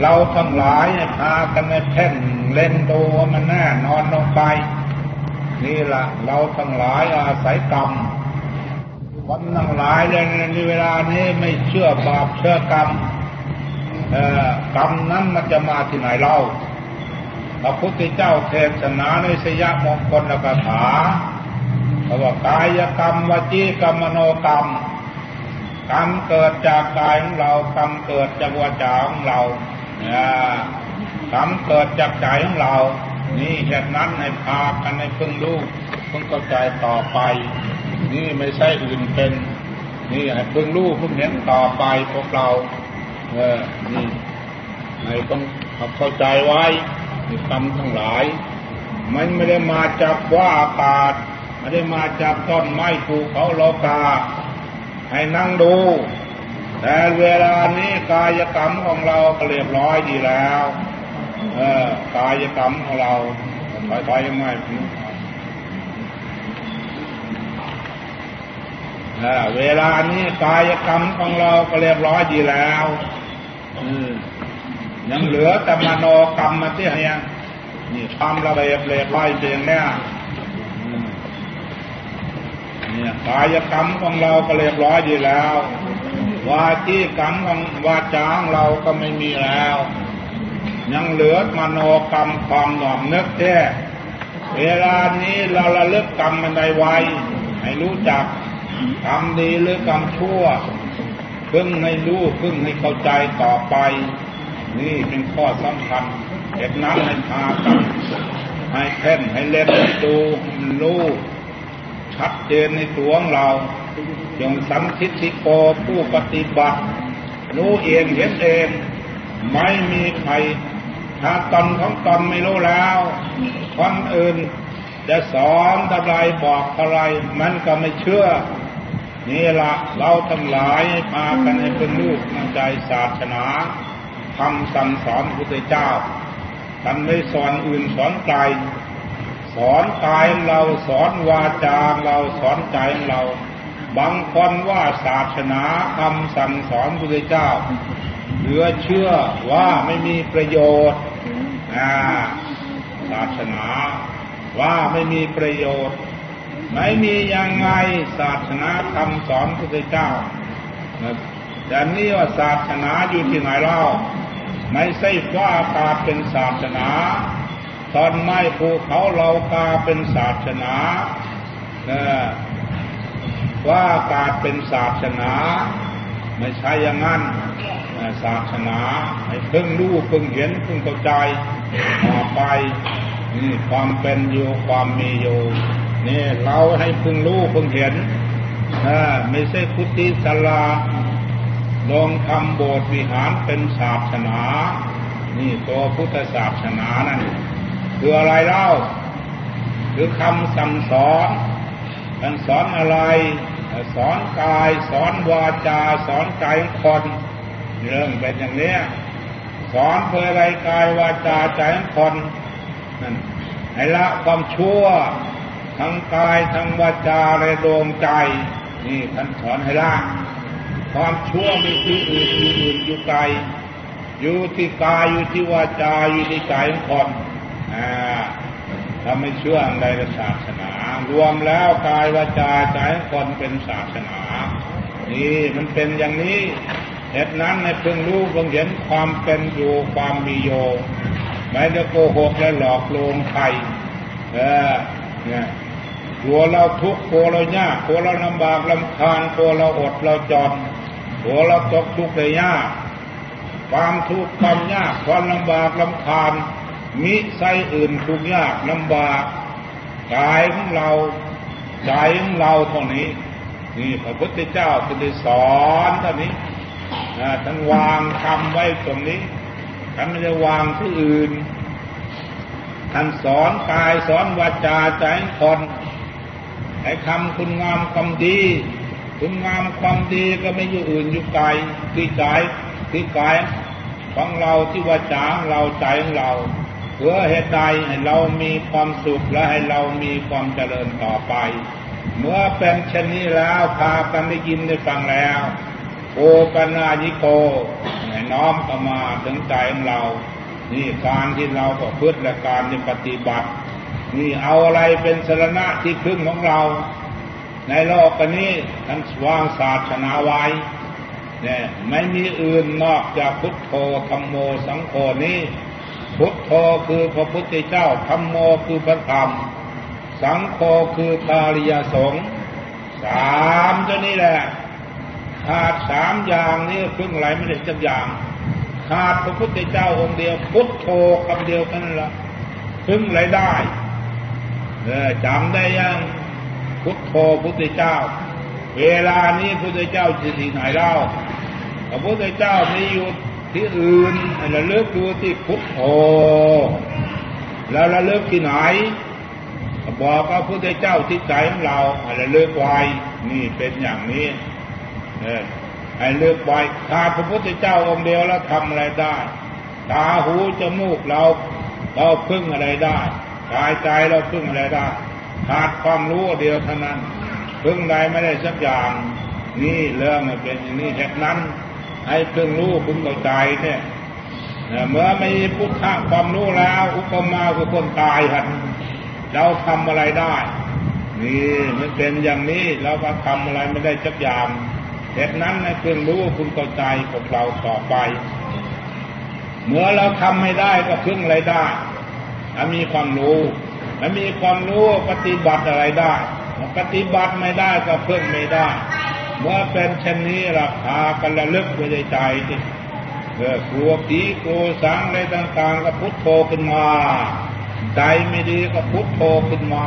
เราทั้งหลายพากันในเพ่นเล่นดูมันแน่นอนลงไป นี่ละเราทั้งหลายอาศัยกรรมคนทั้งหลายในเวลานี้ไม่เชื่อบาปเชื่อกรรมกรรมนั้นมันจะมาที่ไหนเล่าพระพุทธเจ้าเทศนาในสยามงคลกถาเขาว่ากายกรรมวจีกรรมมโนกรรม กรรมเกิดจากกายของเรากรรมเกิดจากวาจาของเรากรรมเกิดจากใจของเรา นี่เหตุนั้นให้พากันในพึ่งลูกพึ่งเข้าใจต่อไป นี่ไม่ใช่อื่นเป็น นี่ให้พึ่งลูกพึ่งเห็นต่อไปพวกเราเออนี่ให้ต้องเข้าใจไว้กรรมทั้งหลาย มันไม่ได้มาจากว่าอากาศไม่ได้มาจากต้นไม้ภูเขาโลกา ให้นั่งดู แต่เวลานี้กายกรรมของเราก็เรียบร้อยดีแล้ว เออกายกรรมของเราถอยถอยยังไงเวลานี้กายกรรมของเราก็เรียบร้อยดีแล้วยังเหลือแต่มโนกรรมมาเนี่ยนี่ทำระเบียบเรียบร้อยเพียงเนี่ย เนี่ยกายกรรมของเราก็เรียบร้อยดีแล้ว วาจีกรรมของวาจาของเราก็ไม่มีแล้ว ยังเหลือมโนกรรมความหนอมนึกแท้เวลานี้เราระลึกกรรมมันใดไว้ให้รู้จักกรรมดีหรือกรรมชั่วเพึ่งให้รู้เพึ่งให้เข้าใจต่อไป นี่เป็นข้อสำคัญเหตุนั้นให้พากันให้แค่นให้เล่นดูรู้ ชัดเจนในตัวของเราจงสัมทิติโกผู้ปฏิบัติ รู้เองเห็นเอง ไม่มีใครถ้าตนของตนไม่รู้แล้วคนอื่นจะสอนอะไรบอกอะไร มันก็ไม่เชื่อ นี่ละเราทั้งหลายพากันให้เป็นลูกน้ำใจศาสนาคำสั่งสอนพระพุทธเจ้าท่านไม่สอนอื่นสอนไกล สอนกายเราสอนวาจาเราสอนใจเรา บางคนว่าศาสนาคำสั่งสอนพระเจ้า เหลือเชื่อว่าไม่มีประโยชน์ศาสนาว่าไม่มีประโยชน์ ไม่มียังไงศาสนาคำสอนพระเจ้าแต่นี่ว่าศาสนาอยู่ที่ไหนเล่า ไม่ใช่ว่าอากาศเป็นศาสนา ตอนไม้ภูเขาเรากาเป็นศาสนาว่าอากาเป็นศาสนา ไม่ใช่อย่างนั้นศาสนาให้เพิ่งรู้เพิ่งเห็นเพิ่งเข้าใจต่อไปนี่ความเป็นอยู่ความมีอยู่นี่เราให้เพิ่งรู้เพิ่งเห็นไม่ใช่พุทธิสลาลงทำโบสถ์วิหารเป็นศาสนา นี่ตัวพุทธศาสนานั่น คืออะไรเล่าคือคำสั่งสอนสั่งสอนอะไร สอนกาย สอนวาจา สอนใจคนเรื่องเป็นอย่างนี้สอนเพื่ออะไรกายวาจาใจคนนั่นให้ละความชั่ว ทั้งกายทั้งวาจาและดวงใจ นี่ท่านสอนให้ละความชั่วมีที่อื่นที่อื่นอยู่ไกลอยู่ที่กายอยู่ที่วาจาอยู่ที่ใจของคน อ่าถ้าไม่เชื่ออะไรในศาสนา รวมแล้วกายวาจาใจคนเป็นศาสนา นี่มันเป็นอย่างนี้เหตุนั้นในเพิ่งรู้เพิ่งเห็นความเป็นอยู่ความมีโยไม่ได้โกหกและหลอกลวงใครเออเนี่ยกลัวเราทุกข์กลัวเรายากกลัวเราลำบากลำคาญกลัวเราอดเราจนหัวเราตกทุกข์ได้ยากความทุกข์ความยากความลำบากลำคาญ มิใส่อื่นทุกยากลำบากกายของเราใจของเราเท่านี้ นี่พระพุทธเจ้าจะได้สอนเท่านี้ท่านวางคำไว้ตรงนี้ท่านไม่ได้วางที่อื่นท่านสอนกายสอนวาจาใจคนให้คำคุณงามคำดี คุณงามความดีก็ไม่อยู่อื่นอยู่ไกลที่ใจที่กายของเราที่วาจางเราใจของเรา เพื่อเหตุใดให้เรามีความสุขและให้เรามีความเจริญต่อไป เมื่อเป็นเช่นนี้แล้วพากันได้ยินได้ฟังแล้วโอปนาญิโกแหมน้อมเข้ามาถึงใจของเรา นี่การที่เราประพฤติและการที่ปฏิบัติ นี่เอาอะไรเป็นสรณะที่พึ่งของเรา ในโลกนี้ท่านวางศาสนาไว้เนี่ยไม่มีอื่นนอกจากพุทโธธรรมโมสังโฆนี้ พุทโธคือพระพุทธเจ้าธรรมโมคือพระธรรม สังโฆคือพาริยสงฆ์สามตัวนี้แหละขาดสามอย่างนี้พึ่งอะไรไม่ได้จักอย่างขาดพระพุทธเจ้าองค์เดียว พุทโธคำเดียวกันละพึ่งอะไรได้เออจำได้ยังพุทโธพุทธเจ้า เวลานี้พุทธเจ้าจะที่ไหนเล่าพระพุทธเจ้ามีอยู่ ที่อื่นระลึกดูที่พุทโธแล้วระลึกที่ไหน บอกว่าพุทธเจ้าที่ใจของเราระลึกไว้นี่เป็นอย่างนี้เอให้เลือกไว้ขาดพระพุทธเจ้าองค์เดียวแล้วทำอะไรได้ ตาหูจมูกเราเราพึ่งอะไรได้กายใจเราพึ่งอะไรได้ขาดความรู้เดียวเท่านั้นพึ่งใดไม่ได้สักอย่าง นี่เรื่องมันเป็นอย่างนี้เหตุนั้น ให้เพึ่งรู้พึ่งเข้าใจเนี่ยเมื่อไม่มีพุทธะความรู้แล้ว อุปมาคือคนตายครับเราทำอะไรได้ นี่มันเป็นอย่างนี้เราก็ทำอะไรไม่ได้สักอย่างเหตุนั้นนะเพิ่งรู้คุณเข้าใจกับเราต่อไป เมื่อเราทำไม่ได้ก็พึ่งอะไรได้ถ้ามีความรู้ถ้ามีความรู้ปฏิบัติอะไรได้ ปฏิบัติไม่ได้ก็พึ่งไม่ได้ เมื่อเป็นเช่นนี้ราคากันระลึกไปในใจที่เกิดกลัวผีกลัวสังอะไรต่างๆ ก็พุทโธขึ้นมา ใจไม่ดีก็พุทโธขึ้นมา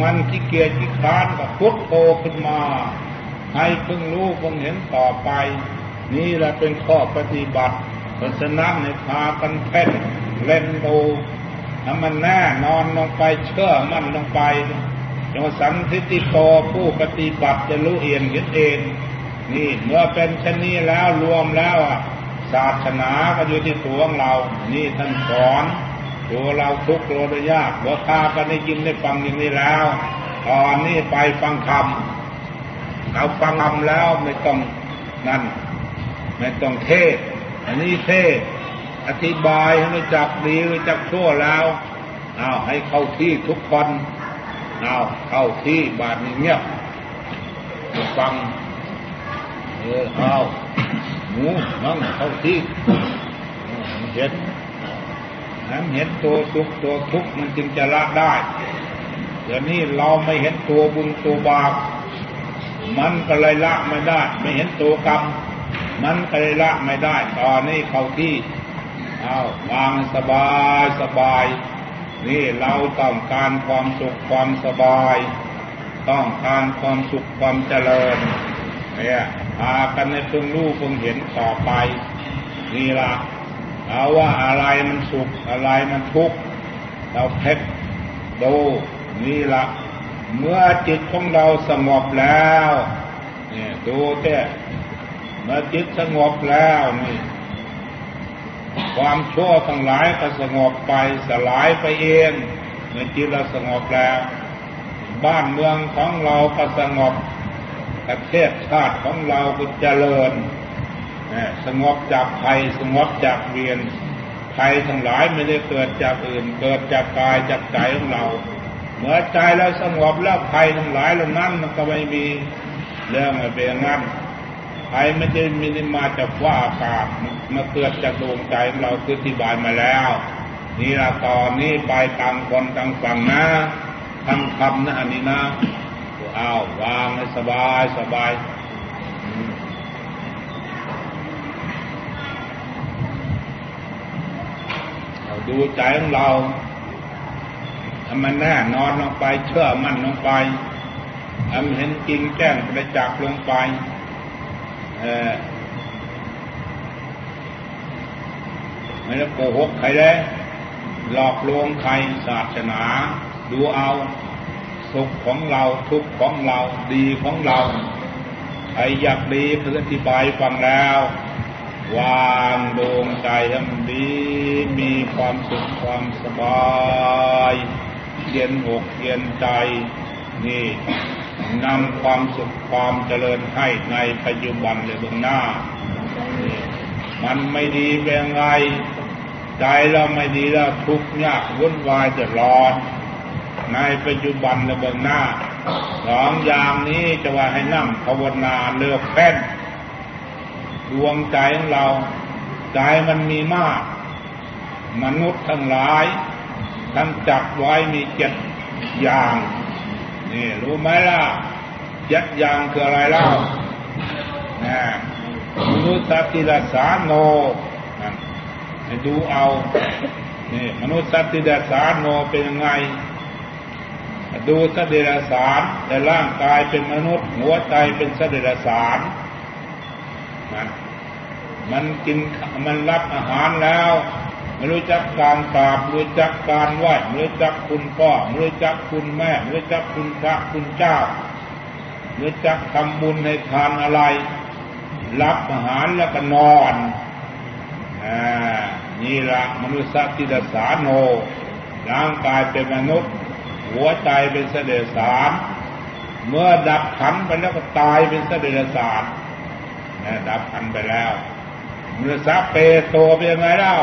มันขี้เกียจขี้คร้านก็พุทโธขึ้นมา ให้เพิ่งรู้เพิ่งเห็นต่อไป นี่แหละเป็นข้อปฏิบัติเพราะฉะนั้นในพากันเพ่นเล่นดูถ้ามันแน่นอนลงไปเชื่อมั่นลงไป จงสันทิติโตผู้ปฏิบัติจะรู้เองเห็นเองนี่เมื่อเป็นเช่นนี้แล้วรวมแล้วศาสนาก็อยู่ที่ตัวของเรา นี่ท่านสอนตัวเราทุกข์โลดยากว่าข้าก็ได้ยินได้ฟังอย่างนี้แล้ว ตอนนี้ไปฟังธรรมเอาฟังคำแล้วไม่ต้องนั่น ไม่ต้องเทศ อันนี้เทศ อธิบายให้รู้จักดีรู้จักชั่วแล้วเอาให้เข้าที่ทุกคน เอาเข้าที่บาดนี้เงียบฟังเออเอาหมูมั่งเข้าที่เห็นนั้นเห็นตัวสุขตัวทุกมันจึงจะละได้เดี๋ยวนี้เราไม่เห็นตัวบุญตัวบาปมันก็เลยละไม่ได้ ไม่เห็นตัวกรรม มันก็เลยละไม่ได้ ตอนนี้เข้าที่เอาวางสบายสบาย นี่เราต้องการความสุขความสบาย ต้องการความสุขความเจริญเนี่ยพากันในเพิ่งรู้พิ่งเห็นต่อไป นี่ละเอาว่าอะไรมันสุขอะไรมันทุกข์เราเพชรดูนี่ละเมื่อจิตของเราสงบแล้วเนี่ยดูเต้เมื่อจิตสงบแล้วนี่ ความชั่วทั้งหลายก็สงบไปสลายไปเองเมื่อจิตเราสงบแล้ว บ้านเมืองของเราก็สงบประเทศชาติของเราก็เจริญสงบจากภัยสงบจากเวียนภัยทั้งหลายไม่ได้เกิดจากอื่น เกิดจากกายจากใจของเรา เมื่อใจเราสงบแล้วภัยทั้งหลายเหล่านั้นมันก็ไม่มีเรื่องมันเป็นงั้น ภัยไม่ได้มีมาจากว่าอากาศมาเกิดจากดวงใจของเราคือที่บายมาแล้ว นี่ละตอนนี้ไปต่างคนต่างฝั่งนะทั้งคำนะอันนี้นะอ้าววางให้สบายสบายดูใจของเรามันแน่นอนลงไป เชื่อมั่นลงไปทำเห็นจริงแจ้งประจักษ์ลงไป ไม่ได้โกหกใครเลยหลอกลวงใครศาสนา ดูเอาสุขของเราทุกข์ของเราดีของเราใครอยากดีเพื่ออธิบายฟังแล้ว วางดวงใจให้มันดีมีความสุขความสบาย เย็นอกเย็นใจนี่ นำความสุขความเจริญให้ในปัจจุบันเลยเบื้องหน้า มันไม่ดีเป็นไง ใจเราไม่ดีแล้วทุกข์ยากวุ่นวายจะร้อน ในปัจจุบันและเบื้องหน้าสองอย่างนี้จะว่าให้นั่งภาวนาเลือกแป้นดวงใจของเรา ใจมันมีมาก มนุษย์ทั้งหลายท่านจับไว้มีเจ็ดอย่าง นี่รู้ไหมล่ะเจ็ดยางคืออะไรเล่านะมนุษย์สัตติละสาโนดูเอานี่มนุษย์สัตติละสาโนเป็นยังไง ดูสติละสารแต่ร่างกายเป็นมนุษย์ หัวใจเป็นสติละสารนะมันกินมันรับอาหารแล้ว รู้จักการกราบไม่รู้จักการไหว้ไม่รู้จักคุณพ่อไม่รู้จักคุณแม่ไม่รู้จักคุณพระคุณเจ้าไม่รู้จักทำบุญในทานอะไร รับอาหารแล้วก็นอนอ่านี่ละมนุษย์ติดสาโนร่างกายเป็นมนุษย์ หัวใจเป็นเสด็จสารเมื่อดับขันไปแล้วก็ตายเป็นเสด็จสารนะดับขันไปแล้วมนุษย์เปโตเป็นยังไงเล่า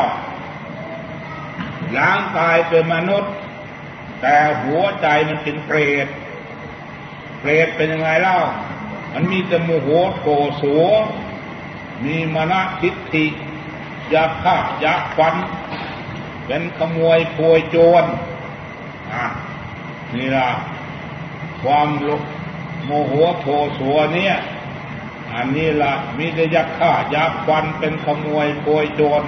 ร่างกายเป็นมนุษย์ แต่หัวใจมันเป็นเปรต เปรตเป็นยังไงเล่า มันมีแต่โมโหโกสัวมีมณทิฏฐิอยากฆ่าอยากฟัน เป็นขโมยโพยโจรนี่ละความโมโหโทสัวเนี่ย อันนี้ละมีแต่ยักฆ่ายักฟันเป็นขโมยโพยโจร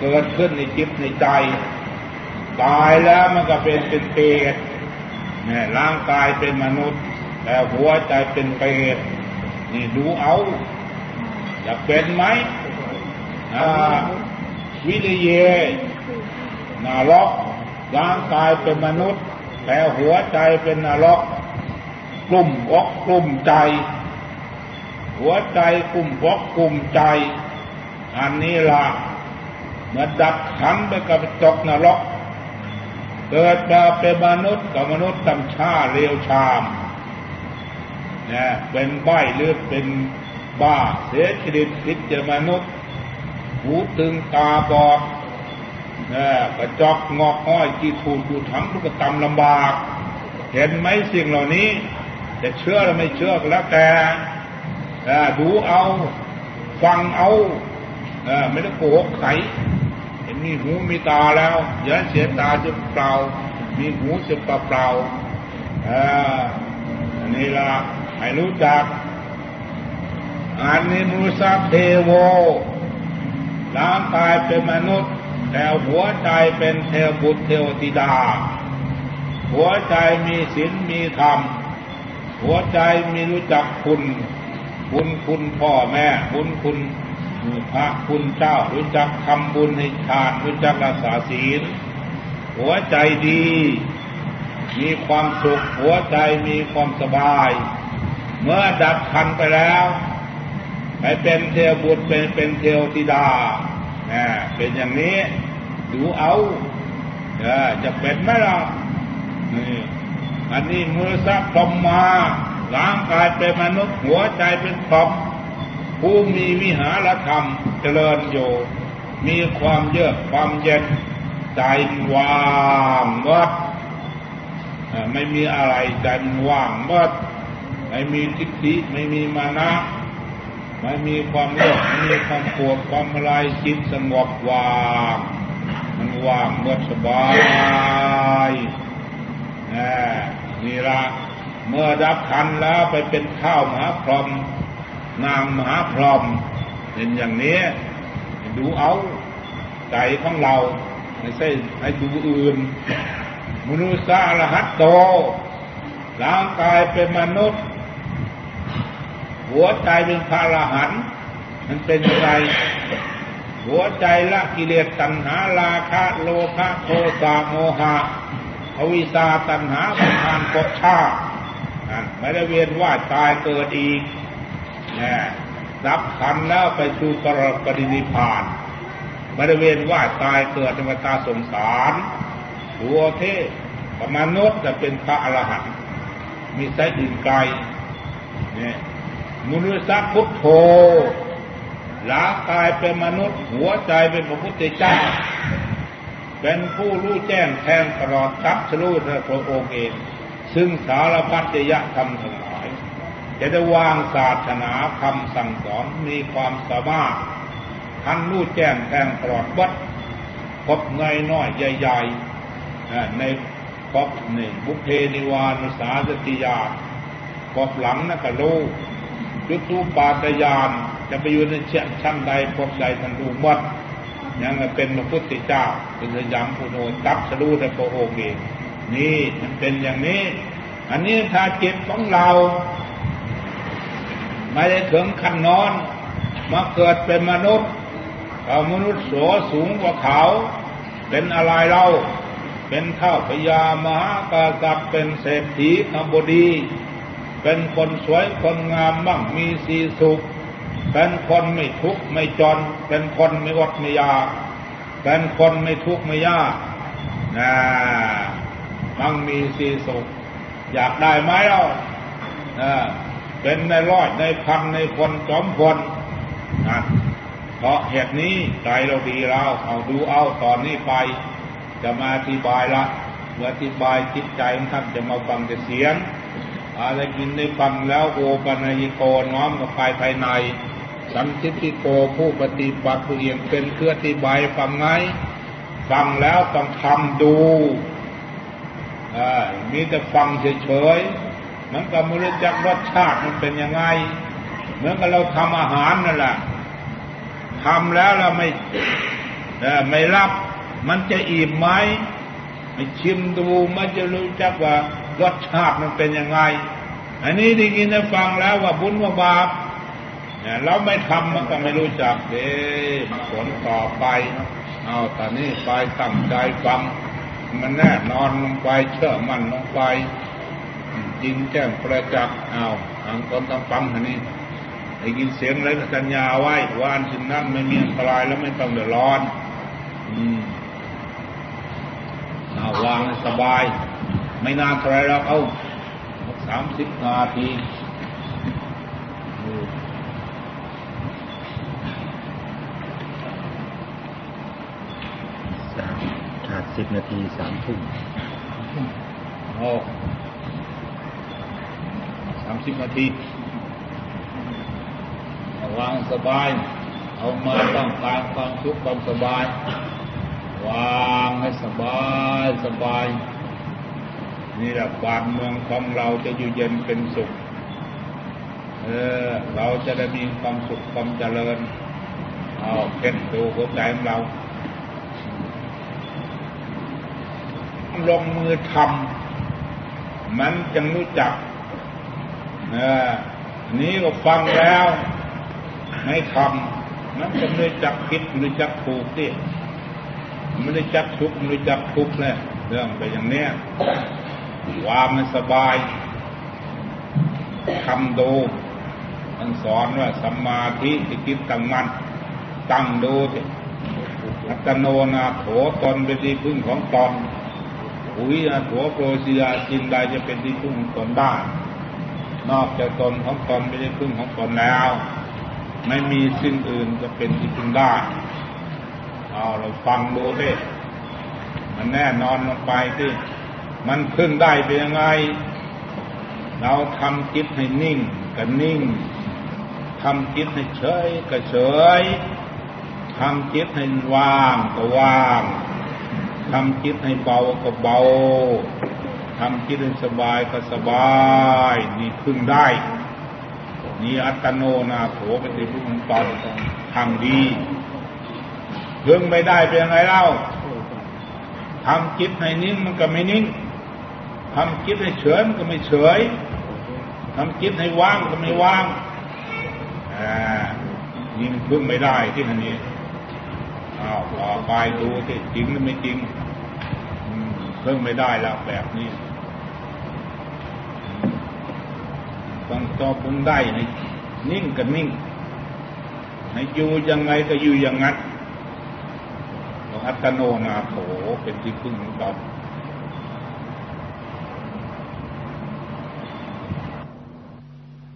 เกิดขึ้นในจิตในใจ ตายแล้วมันก็เป็นเป็นเปรตเนี่ยร่างกายเป็นมนุษย์ แต่หัวใจเป็นเปรตนี่ดูเอาจะเป็นไหมวิริเยนรกร่างกายเป็นมนุษย์ แต่หัวใจเป็นนรกกลุ่มอกกลุ่มใจ หัวใจกลุ่มอกกลุ่มใจ อันนี้ละเมื่อดับขันไปกับจกนรก เกิดมาเป็นมนุษย์กับมนุษย์ตำชาเรียวชามนะเป็นใบหรือเป็นบ้าเสียชีวิตพิจมนุษย์ หูตึงตาบอดนะกระจอกงอกห้อยกี่ถูกอยู่ทั้งทุกตำลำบาก เห็นไหมสิ่งเหล่านี้จะเชื่อหรือไม่เชื่อก็แล้วแต่ดูเอา ฟังเอาไม่ได้โกหกใคร มีหูมีตาแล้วอย่าเสียตาจะเปล่า มีหูจะเปล่าเปล่าอันนี้ละให้รู้จักอันนี้มุสัเทโวร่างกายเป็นมนุษย์ แต่หัวใจเป็นเทวบุตรเทวติดา หัวใจมีศีลมีธรรม หัวใจมีรู้จักคุณ คุณคุณพ่อแม่ คุณคุณ พระคุณเจ้ารู้จักทำบุญให้ทานรู้จักรักษาศีล หัวใจดี มีความสุข หัวใจมีความสบาย เมื่อดับคันไปแล้วไปเป็นเทวบุตรเป็นเป็นเทวธิดาเป็นอย่างนี้ดูเอาจะเป็นไหมล่ะนี่อันนี้มือซับพรมมาร่างกายเป็นมนุษย์หัวใจเป็นพรม ผู้มีวิหารธรรมเจริญอยู่มีความเยือกความเย็นใจว่างวัดไม่มีอะไรใจว่างวัดไม่มีทิฏฐิไม่มีมานะไม่มีความโลภไม่มีความปวดความอะไรจิตสงบว่างมันว่างเมื่อสบายนี่ละเมื่อดับคันแล้วไปเป็นข้าวมหาพรหม นางมหาพรหมเป็นอย่างนี้ ดูเอาใจของเราไม่ใช่ให้ดูอื่น มนุษย์สารหัตโตร่างกายเป็นมนุษย์ หัวใจเป็นพระอรหันต์มันเป็นยังไงหัวใจละกิเลสตัณหาราคะโลภะโทสะโมหะอวิชาตัณหาประทานกดชาไม่ได้เวียนว่าตายเกิดอีก รับขันแล้วไปสู่กรปฏินิพาน บริเวณว่าตายเกิดในวัฏสงสารหัวเทพมนุษย์จะเป็นพระอรหันต์มีไสอื่นไกลเนี่ยมุนุสพุทโธร่ากายเป็นมนุษย์ หัวใจเป็นพระพุทธเจ้า เป็นผู้รู้แจ้งแทงตลอดทับชรู้พระองค์เอง ซึ่งสารพัดจยะธรรมทั้งหลาย จะได้วางศาสนาคำสั่งสอนมีความสามารถท่านรู้แจ้งแทงตลอดวัดพบเงยน้อยใหญ่ๆในพบหนึ่งบุเพนิวานุสาสติยาพบหลังนักโลยุตูปาตยานจะไปอยู่ในเชื้อชั้นใดพบใดทันดูหมดยังเป็นพระพุทธเจ้าเป็นสยามพุโนตับสรู้ในพระองค์เองนี่มันเป็นอย่างนี้ อันนี้ถ้าจิตของเรา ไม่ได้ถึงขั้นนอน มาเกิดเป็นมนุษย์เอามนุษย์โสสูงกว่าเขา เป็นอะไรเล่า เป็นเท่าพญามหากษัตริย์เป็นเศรษฐีขบดี เป็นคนสวยคนงามมั่งมีสีสุข เป็นคนไม่ทุกข์ไม่จน เป็นคนไม่อดไม่ยากเป็นคนไม่ทุกข์ไม่ยากนะมั่งมีสีสุข อยากได้ไหมเล่า เป็นในร้อยในพันในคนจอมพลนะเพราะเหตุนี้ใจเราดีเราเอาดูเอาตอนนี้ไป จะมาอธิบายละเมื่ออธิบายจิตใจท่านจะมาฟังแต่เสียงอะไรกินได้ฟังแล้วโอปัญญิโกน้อมกับภายภายใน สันทิติโกผู้ปฏิบัติผู้เอียงเป็นเครืออธิบายฟังไงฟังแล้วต้องทำดูมีแต่ฟังเฉย ๆมันก็ไม่รู้จักรสชาติมันเป็นยังไง เหมือนกับเราทำอาหารนั่นแหละทำแล้วเราไม่ไม่รับมันจะอิ่มไหมไม่ชิมดูมันจะรู้จักว่ารสชาติมันเป็นยังไง อันนี้ได้ยินได้ฟังแล้วว่าบุญว่าบาปเราไม่ทำมันก็ไม่รู้จักเด้ผลต่อไป เอาตอนนี้ไปตั้งใจฟังมันแน่นอนลงไปเชื่อมันลงไป จริงแจ้งประจักษ์เอาอังคนต้องฟังอันนี้ได้ยินเสียงแล้วสัญญาไว้ว่าอันสิ่งนั้นไม่มีอันตรายแล้วไม่ต้องเดือดร้อน อืมเอาวางสบาย ไม่นานเท่าไรแล้วเอาสามสิบนาทีขาดสิบนาทีสามทุ่มโอ้สามสิบนาทีวางสบาย เอามาต้องการความสุขความสบาย วางให้สบายสบาย นี่แหละบ้านเมืองของเราจะอยู่เย็นเป็นสุข เออ เราจะได้มีความสุขความเจริญ เอาเก็นดูหัวใจของเรา ลงมือทำมันจะรู้จัก ออนี้ก็ฟังแล้ว ไม่ทำนั้นจะไม่จักผิดไม่จักถูกที่ไม่ได้จักทุกข์ไม่ได้จักทุกข์เลยเรื่องไปอย่างเนี้ยวางมันสบายทำดูมันสอนว่าสัมมาทิฏฐิตั้งมันตั้งดูสิอัตโนนาโถตนเป็นที่พึ่งของตนอุยอาโถโปรสิยจินใดจะเป็นที่พึ่งของตนได้ นอกจากตนของตนไม่ได้พึ่งของตนแล้ว ไม่มีสิ่งอื่นจะเป็นที่พึงได้เอาเราฟังดูดิมันแน่นอนลงไปที่มันพึ่งได้เป็นยังไง เราทำจิตให้นิ่งก็นิ่งทำจิตให้เฉยก็เฉยทำจิตให้ว่างก็ว่างทำจิตให้เบาก็เบา ทำจิตให้สบายก็สบายนี่พึ่งได้นี่อัตโนนาโถเป็นที่พึ่งตอนทำดีเรื่งไม่ได้เป็นยังไงเล่าทำจิตให้นิ่งมันก็ไม่นิ่งทำจิตให้เฉยมันก็ไม่เฉยทำจิตให้ว่างก็ไม่ว่างอ่านี่มันพึ่งไม่ได้ที่อันนี้อ้าวต่อไปดูที่จริงหรือไม่จริงเพิ่งไม่ได้แล้วแบบนี้ ต้องตอบพึงได้ให้นิ่งกับนิ่งให้อยู่ยังไงก็อยู่อย่างนั้นอัตโนนาโถเป็นที่พึ่งของเรา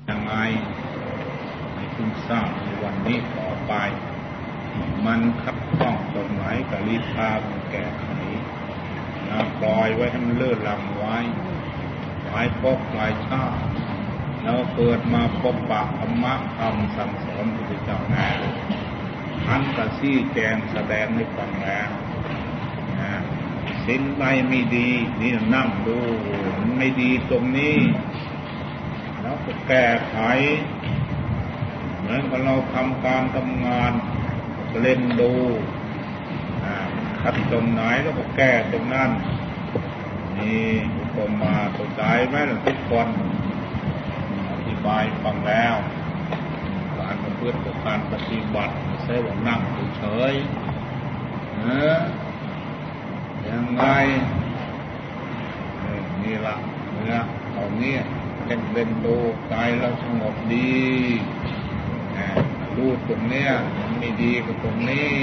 ยังไงให้พึ่งสร้างในวันนี้ต่อไป มันคับต้องตรงไหนก็รีบพามันแก้ไขนะปล่อยไว้ให้มันเลื่อนลำไว้หลายพบหลายชาติ แล้วเกิดมาพบปะธรรมะธรรมสั่งสอนพระพุทธเจ้าแน่ท่านกระซี่แจงแสดงให้ฟังแล้วนะสิ่งใดไม่ดีนี่นั่งดูมันไม่ดีตรงนี้ แล้วก็แก้ไข เหมือนกับเราทำการทำงานเล่นดูขัดตรงไหนแล้วก็แก้ตรงนั้นนี่อุปมาเข้าใจไหมล่ะทุกคนอธิ บายฟังแล้วการประพฤติกับการปฏิบัติไม่ใช่ว่านั่งเฉยๆเออยังไงนี่ละเนื้อเอาเนี้เล่นเล่นดูใจเราสงบดีรู้ตรงเนี้ยมันไม่ดีกับตรงนี้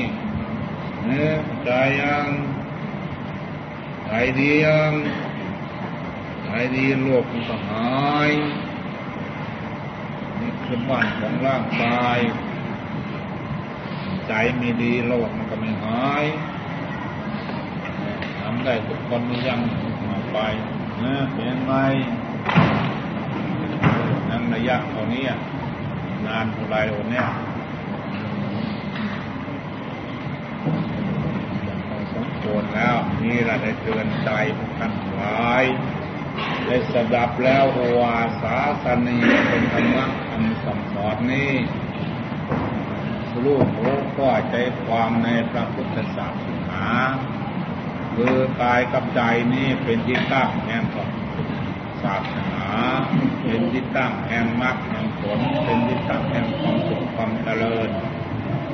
เนื้อใจยังใจดียังใจดีโลกมันก็หาย นี่คือบ้านของร่างกาย ใจไม่ดีโลกมันก็ไม่หายทำได้ทุกคนไม่ยังมาไปนะเป็นยังไงนั่งระยะเท่านี้นานเท่าไรวันเนี้ยพอสมควรแล้วนี่เราได้เตือนใจพวกท่านทั้งหลาย ได้สดับแล้วโอวาสาสนีเป็นธรรมะคำสั่งสอนนี้รู้รู้ก็ใจความในพระพุทธศาสนาคือกายกับใจนี่เป็นที่ตั้งแห่งของศาสนา เป็นที่ตั้งแห่งมรรคแห่งผล เป็นที่ตั้งแห่งความสุขความเจริญ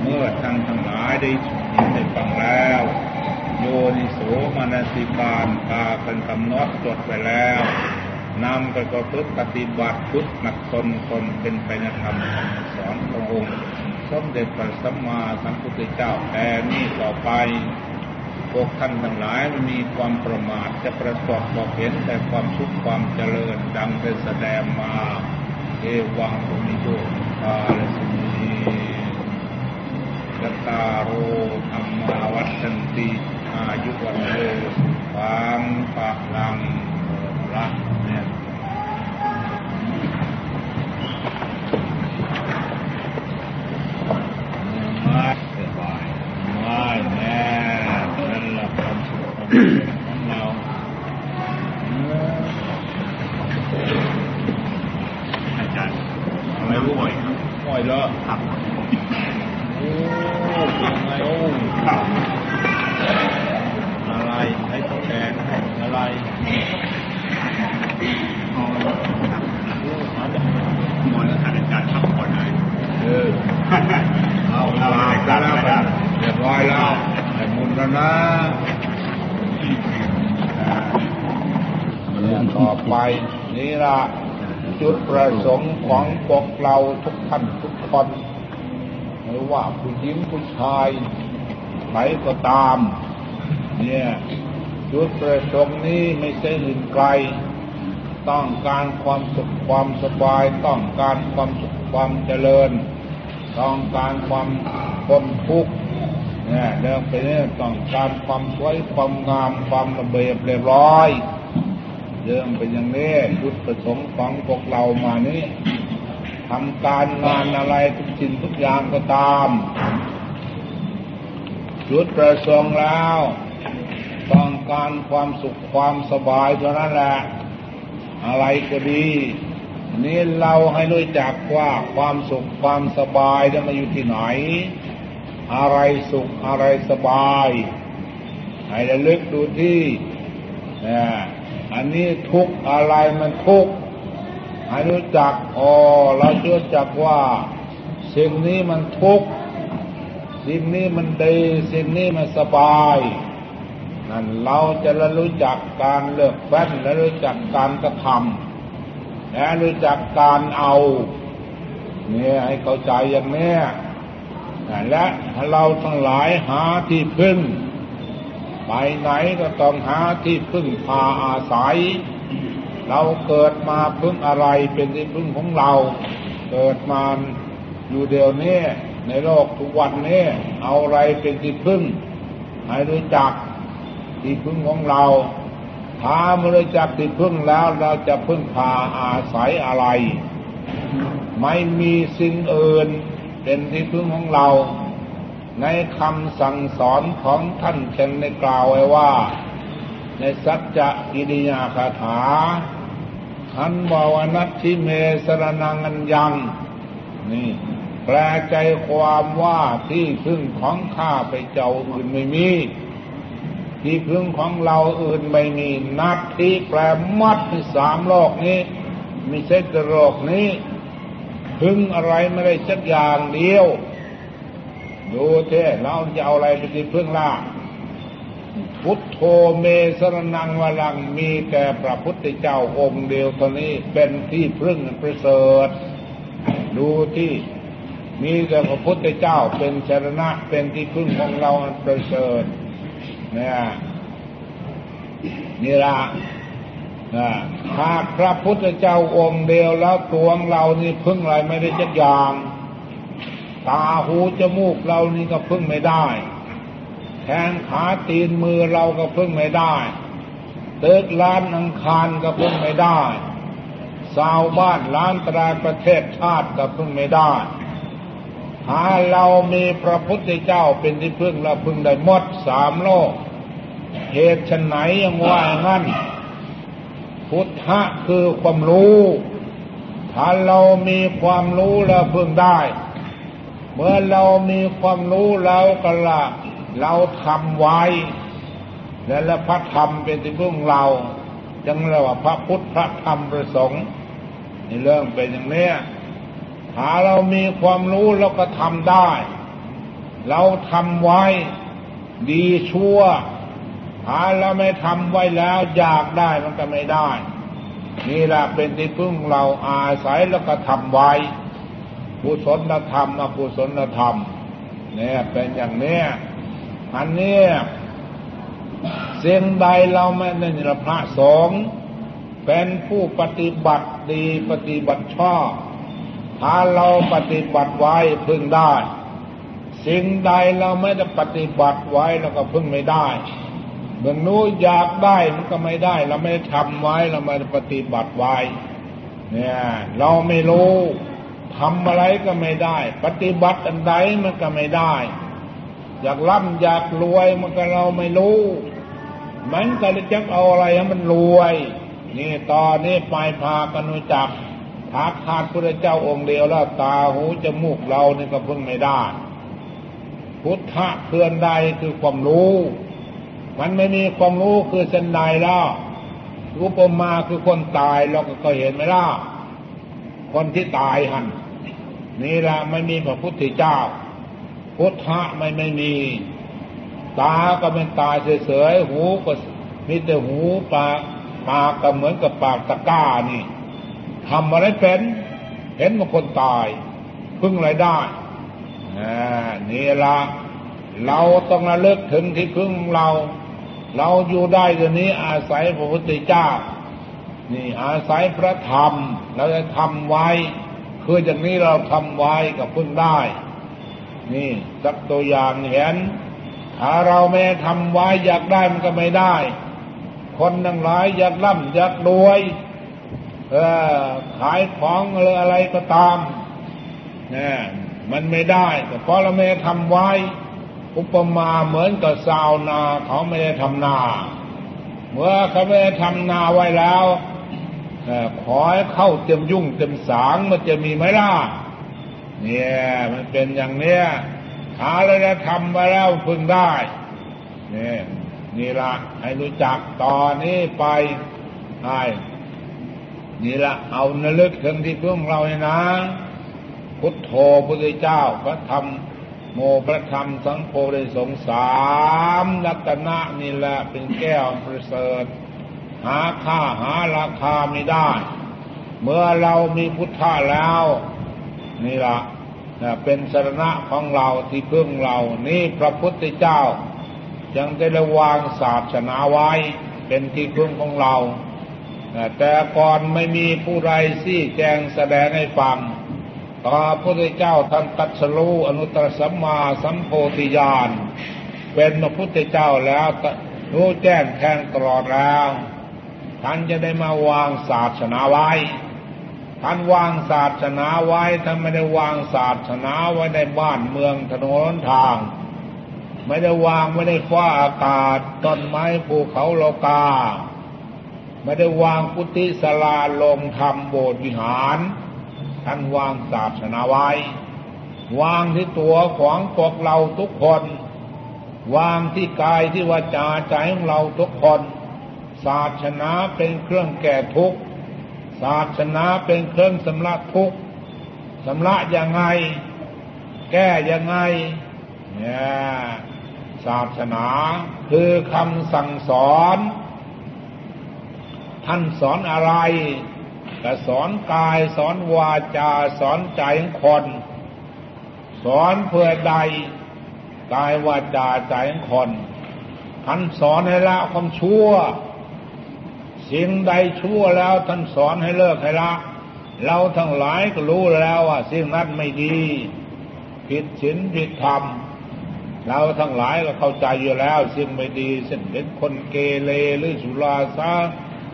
เมื่อท่านทั้งหลายได้ยินได้ฟังแล้ว โยนิโสมนสิการพากันกำหนดจดไปแล้วนำไประพฤติปฏิบัติพุทธหนักตนตนเป็นไปในธรรมสอนขององค์สมเด็จพระสัมมาสัมพุทธเจ้าแผ่นี้ต่อไปพวกท่านทั้งหลายมีความประมาทจะประสบบอกเห็นแต่ความสุขความเจริญดังได้แสดงมาเอวังโอมิโยกาลสินีกตาโรธรรมาวัฏันติ อายุวันโยความปะลังรักเนี่ยไม่สบายไม่แน่นั่นแหละความสุขความเจริญของเราเออ อาจารย์ อะไรรู้ไหมป่อยเหรอ ครับ โอ้ยังไงโอ้ ครับ อะไรให้เขาแทนให้อะไร อ๋อครับ โอ้หาจาก มนต์อาจารย์ครับคนเลย เออเอาเอาเอาแล้วกันเรียบร้อยแล้วแต่มุนแล้วนะอ่าเนี่ยต่อไปนี่ละ จุดประสงค์ของพวกเราทุกท่านทุกคนไม่ว่าผู้หญิงผู้ชายใครก็ตาม เนี่ยจุดประสงค์นี้ไม่ใช่อื่นไกล ต้องการความสุขความสบาย ต้องการความสุขความเจริญ ต้องการความพ้นทุกข์เนี่ยเรื่องไปเนี่ยต้องการความสวยความงามความระเบียบเรียบร้อย เรื่องเป็นอย่างนี้จุดประสงค์ของพวกเรามานี้ทำการงานอะไรทุกสิ่งทุกอย่างก็ตามจุดประสงค์แล้วต้องการความสุขความสบายเท่านั้นแหละ อะไรก็ดี นี่เราให้รู้จักว่าความสุขความสบายจะมาอยู่ที่ไหน อะไรสุขอะไรสบาย ให้ระลึกดูที่นะ อันนี้ทุกอะไรมันทุกให้รู้จักอ๋อเรารู้จักว่า สิ่งนี้มันทุกสิ่งนี้มันดี สิ่งนี้มันสบายนั่นเราจะระรู้จักการเลือกแฟ้นและรู้จักการกระทำและรู้จักการเอา เนี่ยให้เข้าใจอย่างนี้และเราทั้งหลายหาที่พึ่ง ไปไหนก็ต้องหาที่พึ่งพาอาศัย เราเกิดมาพึ่งอะไรเป็นที่พึ่งของเรา เกิดมาอยู่เดียวนี้ในโลกทุกวันนี้เอาอะไรเป็นที่พึ่ง ให้รู้จักที่พึ่งของเรา ถ้าไม่รู้จักที่พึ่งแล้วเราจะพึ่งพาอาศัยอะไร ไม่มีสิ่งอื่นเป็นที่พึ่งของเรา ในคำสั่งสอนของท่านเช่นในกล่าวไว้ว่า ในสัจจะกิริยาคาถาขันบาวนัตทิเมสรนังอัญญัง นี่แปลใจความว่าที่พึ่งของข้าไปเจ้าอื่นไม่มี ที่พึ่งของเราอื่นไม่มีนัดที่แปลมัดที่สามโลกนี้ไม่ใช่แต่โลกนี้ พึ่งอะไรไม่ได้สักอย่างเดียว ดูเท่เราจะเอาอะไรไปที่พึ่งล่ะพุทโธเมสรนังวลังมีแต่พระพุทธเจ้าองค์เดียวเท่านี้เป็นที่พึ่งประเสริฐดูที่มีแต่พระพุทธเจ้าเป็นชรณะเป็นที่พึ่งของเราประเสริฐเนี่ยนี่ละหากพระพุทธเจ้าองค์เดียวแล้วตัวงเรานี่พึ่งอะไรไม่ได้จักอย่าง ตาหูจมูกเรานี่ก็พึ่งไม่ได้ แขนขาตีนมือเราก็พึ่งไม่ได้ตึกล้านอังคารก็พึ่งไม่ได้สาวบ้านล้านตราประเทศชาติก็พึ่งไม่ได้ หาเรามีพระพุทธเจ้าเป็นที่พึ่งเราพึ่งได้หมดสามโลก เหตุชนไหนยังว่างั้น พุทธะคือความรู้ ถ้าเรามีความรู้แล้วพึ่งได้ เมื่อเรามีความรู้เราก็ละเราทำไว้ และละพระธรรมเป็นที่พึ่งเรา จังเรียกว่าพระพุทธพระธรรมประสงค์นี่เรื่องเป็นอย่างนี้ถ้าเรามีความรู้เราก็ทำได้ เราทำไว้ดีชั่วถ้าเราไม่ทำไว้แล้วอยากได้มันก็ไม่ได้ นี่แหละเป็นที่พึ่งเราอาศัยแล้วก็ทำไว้ กุศลธรรมอกุศลธรรม เนี่ยเป็นอย่างนี้อันนี้สียงใดเราไม่ได้นพระสงฆ์เป็นผู้ปฏิบัติดีปฏิบัติชอบ ถ้าเราปฏิบัติไว้พึ่งได้ สิ่งใดเราไม่ได้ปฏิบัติไว้เราก็พึ่งไม่ได้เมื่อนู้อยากได้มันก็ไม่ได้ เราไม่ได้ทำไว้เราไม่ได้ปฏิบัติไว้ เนี่ย เราไม่รู้ ทำอะไรก็ไม่ได้ ปฏิบัติอันใดมันก็ไม่ได้ อยากร่ำอยากรวยมันก็เราไม่รู้ มันก็เลยจะเอาอะไรให้มันรวย นี่ตอนนี้ปลายพากันรู้จักหากขาดพระเจ้าองค์เดียวแล้วตาหูจมูกเรานี่ก็พึ่งไม่ได้ พุทธะเพื่อนใดคือความรู้ มันไม่มีความรู้คือเส้นใดแล้วรูปมาคือคนตายเราก็เคยเห็นไหมล่ะคนที่ตายหัน นี่ละไม่มีพระพุทธเจ้า พุทธะไม่ไม่มี ตาก็เป็นตาเฉยๆหูก็มีแต่หูปากปากก็เหมือนกับปากตะก้านี่ทำอะไรเป็นเห็นว่าคนตายพึ่งอะไรได้นี่ละเราต้องระลึกถึงที่พึ่งเรา เราอยู่ได้เดี๋ยวนี้อาศัยพระพุทธเจ้า นี่อาศัยพระธรรมเราจะทำไว้ คืออย่างนี้เราทำไว้กับพึ่งได้ นี่สักตัวอย่างเห็นถ้าเราไม่ทำไว้อยากได้มันก็ไม่ได้ คนทั้งหลายอยากร่ำอยากรวยเออขายของหรืออะไรก็ตามนี่มันไม่ได้แต่เพราะเราไม่ทำไว้ อุปมาเหมือนกับชาวนาเขาไม่ได้ทำนา เมื่อเขาไม่ได้ทำนาไว้แล้ว ขอให้เข้าเต็มยุ่งเต็มสางมันจะมีไหมล่ะเนี่ยมันเป็นอย่างเนี้ยหาอะไรทำมาแล้วพึงได้นี่นี่ละให้รู้จักตอนนี้ไปใช่นี่ละเอานลึกถึงที่พึ่งเราเนี่ยนะ พุทโธพุทธเจ้าพระธรรมโมพระธรรมสังโฆได้สงสามรัตนะนี่แหละเป็นแก้วประเสริฐ หาค่าหาราคาไม่ได้ เมื่อเรามีพุทธะแล้ว นี่ละเป็นสรณะของเราที่พึ่งเรา นี่พระพุทธเจ้ายังได้ระวางศาสนาไว้ เป็นที่พึ่งของเรา แต่ก่อนไม่มีผู้ใดซี่แจงแสดงให้ฟังกพระพุทธเจ้าท่านตัดสรู้อนุตตรสัมมาสัมโพธิญาณเป็นพระพุทธเจ้าแล้วรู้แจ้งแทงตลอดแล้ว ท่านจะได้มาวางศาสนาไว้ ท่านวางศาสนาไว้ ท่านไม่ได้วางศาสนาไว้ในบ้านเมืองถนนทาง ไม่ได้วางไม่ได้ฟ้าอากาศต้นไม้ภูเขาโลกา ไม่ได้วางพุทธิสลาลงทำโบสถ์วิหาร ท่านวางศาสนาไว้ วางที่ตัวของพวกเราทุกคน วางที่กายที่วาจาใจของเราทุกคน ศาสนาเป็นเครื่องแก่ทุกข์ศาสนาเป็นเครื่องสำระทุกข์สำระยังไง แก้ยังไงเนี่ยศาสนาคือคำสั่งสอน ท่านสอนอะไรก็สอนกายสอนวาจาสอนใจของคน สอนเพื่อใดกายวาจาใจของคนท่านสอนให้ละความชั่ว สิ่งใดชั่วแล้วท่านสอนให้เลิกให้ละ เราทั้งหลายก็รู้แล้วว่าสิ่งนั้นไม่ดี ผิดศีลผิดธรรมเราทั้งหลายก็เข้าใจอยู่แล้วสิ่งไม่ดีเช่นเป็นคนเกเรหรือสุราซา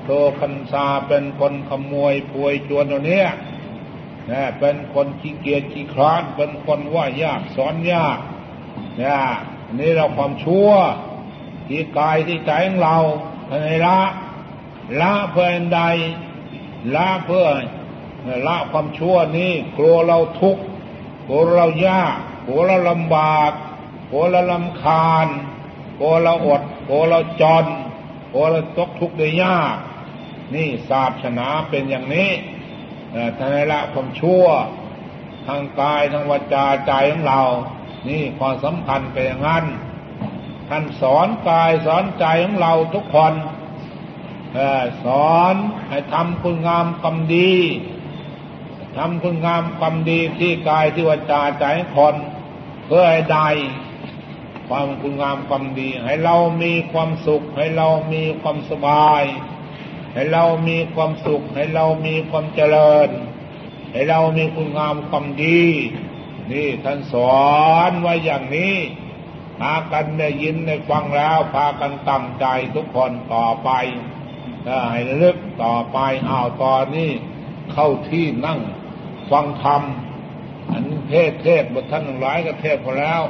โทคันซาเป็นคนขโมยป่วยจวนตัวเนี้ยนะเป็นคนขี้เกียจขี้คลานเป็นคนว่ายากสอนยากนะนี่เราความชั่วที่กายที่ใจของเราในละ ละเพื่อใดละเพื่อละความชั่วนี้กลัวเราทุกข์กลัวเรายากกลัวเราลำบากกลัวเราลำคาญกลัวเราอดกลัวเราจนกลัวเราตกทุกข์ได้ยาก นี่ศาสนาเป็นอย่างนี้ท่านละความชั่ว ทางกายทางวาจาใจของเรา นี่ความสำคัญเป็นอย่างนั้นท่านสอนกายสอนใจของเราทุกคน สอนให้ทำคุณงามความดีทำคุณงามความดีที่กายที่วาจาใจคนเพื่อให้ได้ความคุณงามความดี ให้เรามีความสุข ให้เรามีความสบาย ให้เรามีความสุข ให้เรามีความเจริญ ให้เรามีคุณงามความดี นี่ท่านสอนไว้อย่างนี้พากันได้ยินได้ฟังแล้ว พากันตั้งใจทุกคนต่อไป ให้ลึกต่อไปอ้าวตอนนี้เข้าที่นั่งฟังธรรมอันเทศเทศบทท่านหลายก็เทศพอแล้ว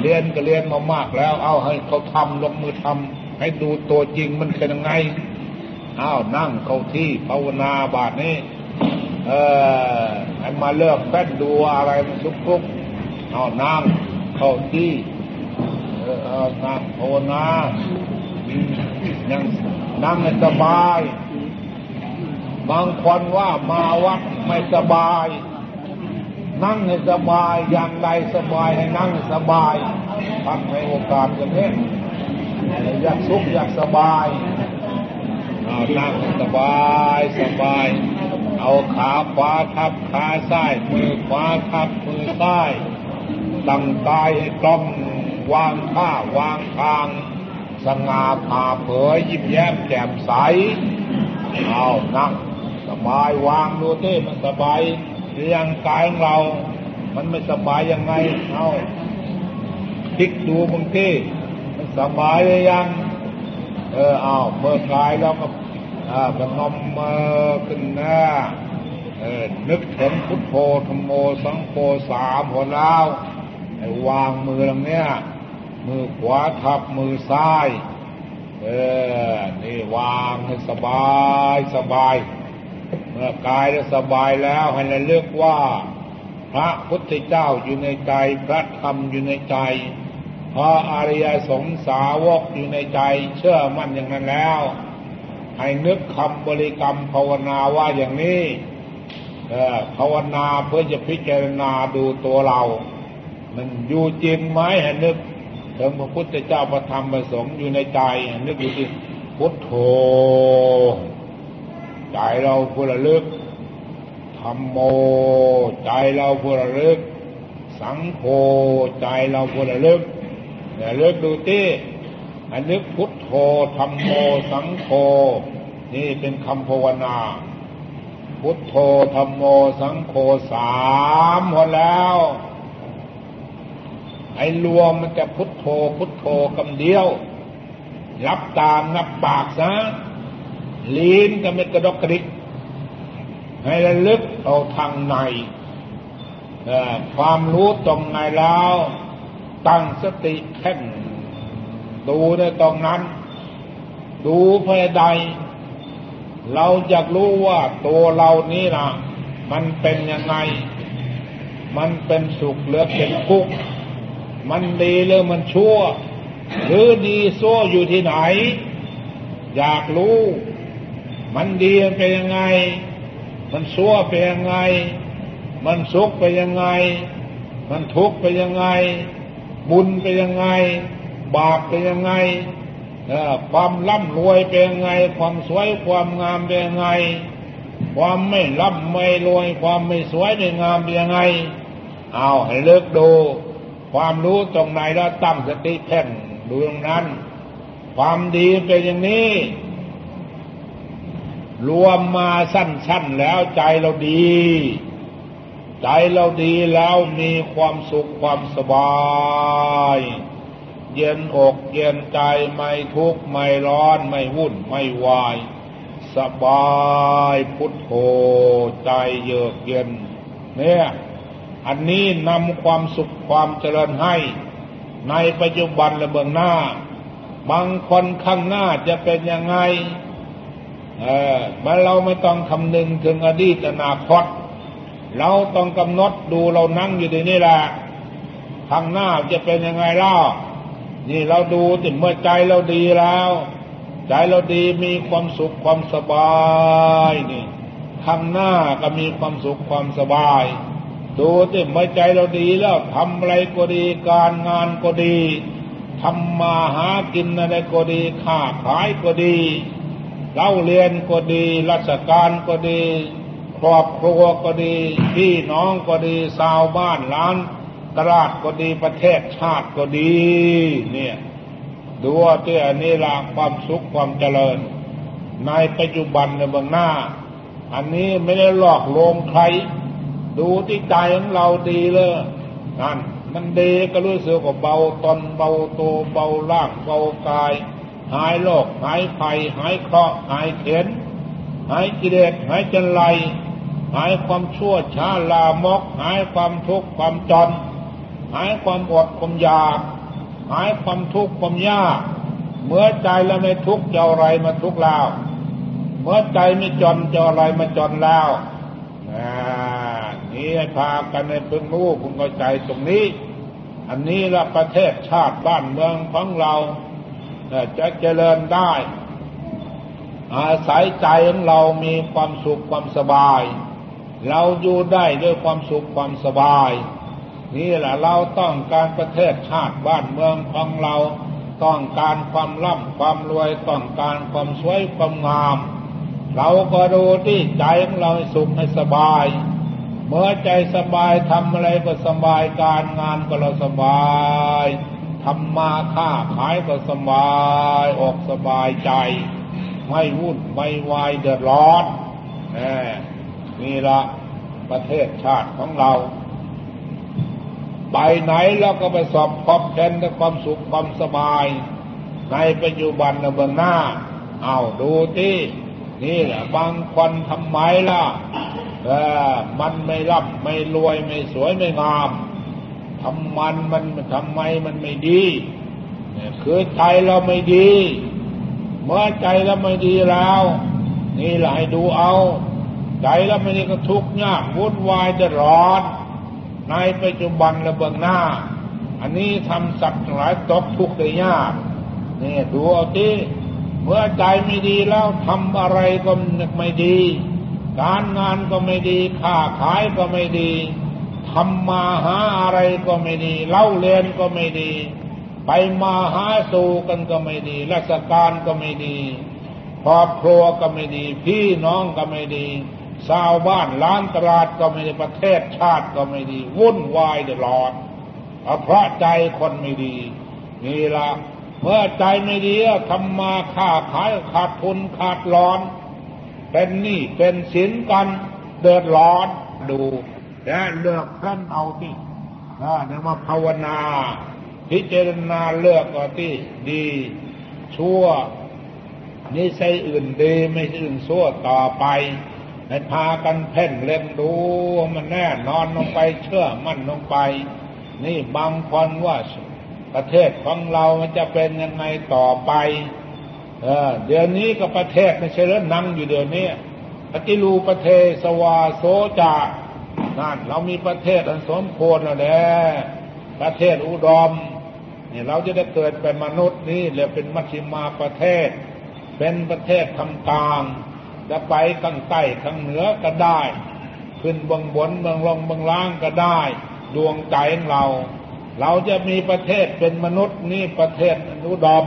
เรียนก็เรียนมามากแล้ว เอาให้เขาทำลงมือทำให้ดูตัวจริงมันเป็นยังไงอ้าวนั่งเข้าที่ภาวนาบาทนี้ เออให้มาเลือกแป้นดูอะไรมันสุกทุกเอานั่งเข้าที่เออนั่งภาวนายัง นั่งให้สบาย บางคนว่ามาวัดไม่สบาย นั่งให้สบายอย่างใดสบายให้นั่งสบายพักในโอกาสกันนี้อยากสุขอยากสบายเอานั่งสบายสบาย เอาขาขวาทับขาซ้ายมือขวาทับมือซ้ายตั้งกายให้กลมวางข้าวางทาง สง่าผ่าเผยยิ้มแย้มแจ่มใสเอานั่งสบายวางดูที่มันสบายเรื่องกายของเรา มันไม่สบายยังไงเอาพลิกดูบางทีมันสบายหรือยัง เออเอาเมื่อกายเราก็อ่าประนมมือขึ้นหน้าเออนึกถึงพุทโธธรรมโมสังโฆสามหนแล้ววางมือตรงเนี้ย มือขวาทับมือซ้าย เออ นี่วางให้สบายสบาย เมื่อกายได้สบายแล้วให้ระลึกว่า พระพุทธเจ้าอยู่ในใจ พระธรรมอยู่ในใจ พระอริยสงสาวกอยู่ในใจ เชื่อมั่นอย่างนั้นแล้ว ให้นึกคำบริกรรมภาวนาว่าอย่างนี้ภาวนาเพื่อจะพิจารณาดูตัวเรา มันอยู่จริงไหมให้นึก ถึงพระพุทธเจ้าพระธรรมพระสงฆ์อยู่ในใจนึกดูสิพุทโธใจเราผู้ระลึกธรรมโม ใจเราผู้ระลึก สังโฆใจเราผู้ระลึกเนี่ยเลิกดูที่อันนึกพุทโธธรรมโมสังโฆนี่เป็นคำภาวนา พุทโธธรรมโมสังโฆสามหมดแล้ว ไอ้รวมมันจะพุทโธพุทโธคำเดียว รับตามนับปากซะลิ้นก็ไม่กระดกกระดิกให้ระลึกเอาทางในความรู้ตรงในแล้ว ตั้งสติแข่งดูในตรงนั้น ดูภายใด เราอยากรู้ว่าตัวเรานี้นะมันเป็นยังไง มันเป็นสุขหรือเป็นทุกข์ มันดีหรือมันชั่ว หรือดีซั่วอยู่ที่ไหน อยากรู้ มันดีเป็นยังไง มันชั่วเป็นยังไง มันสุขเป็นยังไง มันทุกข์เป็นยังไง บุญเป็นยังไง บาปเป็นยังไงความร่ำรวยเป็นยังไง ความสวยความงามเป็นยังไง ความไม่ร่ำไม่รวย ความไม่สวยไม่งามเป็นยังไง เอาให้เลิกดู ความรู้ตรงไหนแล้วตั้งสติแพ่งดูตรงนั้น ความดีเป็นอย่างนี้ รวมมาสั้น ๆ แล้วใจเราดี ใจเราดีแล้วมีความสุขความสบาย เย็นอกเย็นใจไม่ทุกข์ไม่ร้อนไม่วุ่นไม่วาย สบายพุทโธใจเยือกเย็น เนี่ย อันนี้นำความสุขความเจริญให้ ในปัจจุบันและเบื้องหน้า บางคนข้างหน้าจะเป็นยังไง เออมาเราไม่ต้องคำนึงถึงอดีตอนาคต เราต้องกำหนดดูเรานั่งอยู่ในนี้แหละข้างหน้าจะเป็นยังไงเล่า นี่เราดูติเมื่อใจเราดีแล้ว ใจเราดีมีความสุขความสบายนี่ข้างหน้าก็มีความสุขความสบาย ดูติเมื่อใจเราดีแล้วทำอะไรก็ดีการงานก็ดีทำมาหากินอะไรก็ดีค้าขายก็ดีเล่าเรียนก็ดี ราชการก็ดี ครอบครัวก็ดี พี่น้องก็ดีชาวบ้านล้าน ตลาดก็ดีประเทศชาติก็ดี เนี่ยดูว่าที่อันนี้ละความสุขความเจริญ ในปัจจุบันในเบื้องหน้า อันนี้ไม่ได้หลอกลวงใคร ดูที่ใจของเราดีเลยนั่นมันดีก็รู้สึกว่าเบาตนเบาตัวเบาล่างเบากาย หายโรคหายภัย หายเคราะห์หายเข็นหายกิเลสหายจันไรหายความชั่วช้าลามก หายความทุกข์ความจนหายความอดความอยากหายความทุกข์ความยากเมื่อใจแล้วไม่ทุกข์จะอะไรมาทุกข์แล้วเมื่อใจไม่จนจะอะไรมาจนแล้วนี่ ให้พากันในพึงรู้พึงเข้าใจตรงนี้ อันนี้ละประเทศชาติบ้านเมืองของเราจะเจริญได้ อาศัยใจของเรามีความสุขความสบาย เราอยู่ได้ด้วยความสุขความสบาย นี่แหละเราต้องการประเทศชาติบ้านเมืองของเรา ต้องการความร่ำความรวยต้องการความสวยความงาม เราก็ดูที่ใจของเราสุขให้สบาย เมื่อใจสบายทำอะไรก็สบายการงานก็เราสบายทำมาค้าขายก็สบายอกสบายใจ ไม่วุ่นไม่วายเดือดร้อนนี่ละประเทศชาติของเรา ไปไหนเราก็ไปสอบพบแทนกับความสุขความสบาย ในปัจจุบันในเบื้องหน้า เอาดูที่นี่แหละบางคนทำไมล่ะ มันไม่รับไม่รวยไม่สวยไม่งามทำมันมันทำไมมันไม่ดีคือใจเราไม่ดี เมื่อใจเราไม่ดีแล้ว นี่แหละให้ดูเอา ใจเราไม่ดีก็ทุกข์ยากวุ่นวายจะร้อน ในปัจจุบันและเบื้องหน้า อันนี้ทำสัตว์หลายตกทุกข์ได้ยากนี่ดูเอาที่เมื่อใจไม่ดีแล้วทำอะไรก็ไม่ดี การงานก็ไม่ดีค้าขายก็ไม่ดีทำมาหาอะไรก็ไม่ดี เล่าเรียนก็ไม่ดี ไปมาหาสู่กันก็ไม่ดี ราชการก็ไม่ดีครอบครัวก็ไม่ดี พี่น้องก็ไม่ดีชาวบ้านล้านตลาดก็ไม่ดีประเทศชาติก็ไม่ดี วุ่นวายเดือดร้อนเพราะใจคนไม่ดี นี่ละเมื่อใจไม่ดีทำมาค้าขายขาดทุนขาดร้อน เป็นหนี้เป็นสินกันเดือดร้อนดูนะเลือกท่นเอาที่นะเดี๋ยวมาภาวนา พิจารณาเลือกก็ที่ดี ชั่วนี่ใช่อื่นดีไม่ใช่อื่นชั่วต่อไปให้พากันเพ่งเล่นดูมันแน่นอนลงไปเชื่อมั่นลงไป นี่บางคนว่าประเทศของเรามันจะเป็นยังไงต่อไป เดี๋ยวนี้ก็ประเทศไม่ใช่เรื่องนั่งอยู่เดี๋ยวนี้ปฏิรูประเทศสวาโซจานั่นเรามีประเทศอันสมควรแล้วแหละประเทศอุดมนี่เราจะได้เกิดเป็นมนุษย์นี่เรียเป็นมัชฌิมาประเทศ เป็นประเทศทำกลางจะไปข้างใต้ข้างเหนือก็ได้ ขึ้นบื้องบนบื้องลงบื้องล่างก็ได้ ดวงใจของเรา เราจะมีประเทศเป็นมนุษย์นี่ประเทศอนุดม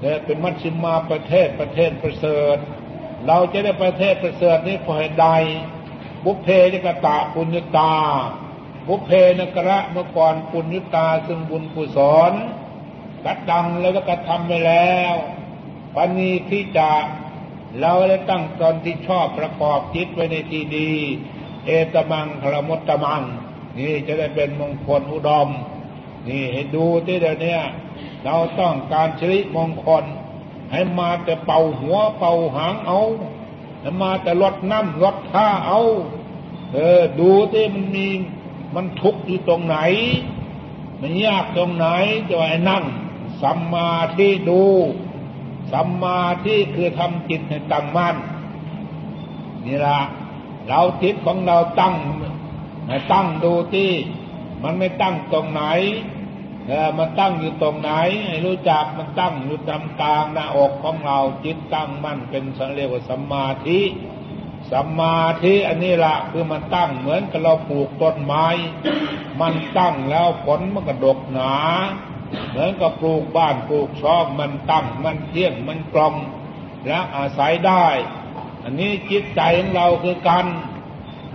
เนี่ยเป็นมัชชิมาประเทศประเทศประเสริฐ เราจะได้ประเทศประเสริฐนี้เพราะใด บุพเพนิกตะปุญญตา บุพเพนกระเมื่อก่อนปุญญตาซึ่งบุญกุศลกัดดังแล้วก็กระทำไปแล้วปณีที่จะเราได้ตั้งตนที่ชอบประกอบจิตไว้ในที่ดี เอตมังคลมุตตมัง นี่จะได้เป็นมงคลอุดม นี่ให้ดูที่เดี๋ยวนี้ เราต้องการชริมงคล ให้มาแต่เป่าหัวเป่าหางเอาให้มาแต่ลดน้ำลดท่าเอา เออ ดูที่มันมีมันทุกข์อยู่ตรงไหน มันยากตรงไหนจะไอ้นั่งสัมมาที่ดูสัมมาที่คือทำจิตให้ตั้งมั่นนี่ละเราจิตของเราตั้งให้ตั้งดูที่ มันไม่ตั้งตรงไหน เออมันตั้งอยู่ตรงไหน ให้รู้จักมันตั้งอยู่ตามกลางหน้าอกของเราจิตตั้งมั่นเป็นสังเรียกว่าสัมมาทิสัมมาทิอันนี้ละคือมันตั้งเหมือนกับเราปลูกต้นไม้ มันตั้งแล้วผลมันก็ดกหนา เหมือนกับปลูกบ้านปลูกช่องมันตั้งมันเที่ยงมันกลมและอาศัยได้ อันนี้จิตใจของเราคือกัน